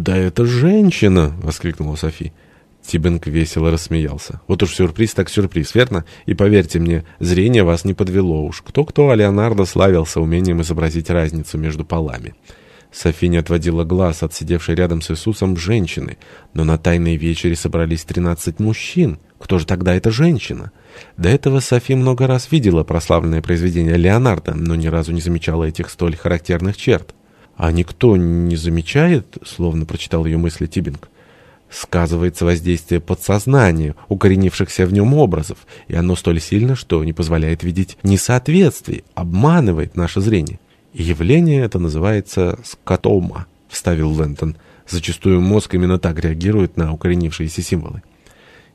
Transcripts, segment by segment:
«Да это женщина!» — воскликнула Софи. Тибенг весело рассмеялся. «Вот уж сюрприз так сюрприз, верно? И поверьте мне, зрение вас не подвело уж. Кто-кто, а Леонардо славился умением изобразить разницу между полами». Софи не отводила глаз от сидевшей рядом с Иисусом женщины. Но на тайной вечере собрались тринадцать мужчин. Кто же тогда эта женщина? До этого Софи много раз видела прославленное произведение Леонардо, но ни разу не замечала этих столь характерных черт. «А никто не замечает?» — словно прочитал ее мысли Тибинг. «Сказывается воздействие подсознания, укоренившихся в нем образов, и оно столь сильно, что не позволяет видеть несоответствий, обманывает наше зрение». И явление это называется скотома, вставил Лэнтон. Зачастую мозг именно так реагирует на укоренившиеся символы.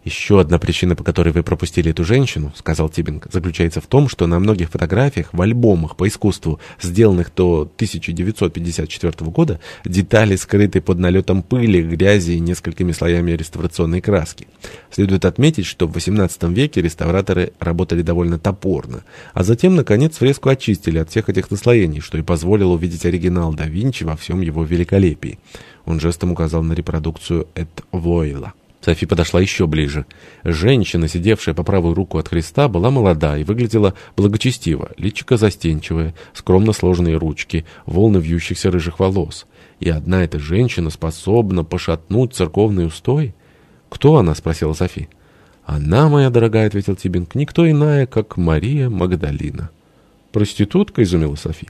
«Еще одна причина, по которой вы пропустили эту женщину, — сказал Тибинг, — заключается в том, что на многих фотографиях в альбомах по искусству, сделанных до 1954 года, детали скрыты под налетом пыли, грязи и несколькими слоями реставрационной краски. Следует отметить, что в XVIII веке реставраторы работали довольно топорно, а затем, наконец, фреску очистили от всех этих наслоений, что и позволило увидеть оригинал да Винчи во всем его великолепии. Он жестом указал на репродукцию Эд Войла. Софи подошла еще ближе. Женщина, сидевшая по правую руку от Христа, была молода и выглядела благочестиво, личико застенчивое, скромно сложенные ручки, волны вьющихся рыжих волос. И одна эта женщина способна пошатнуть церковный устой? «Кто она?» — спросила Софи. «Она, моя дорогая», — ответил Тибинг, — «никто иная, как Мария Магдалина». «Проститутка?» — изумила Софи.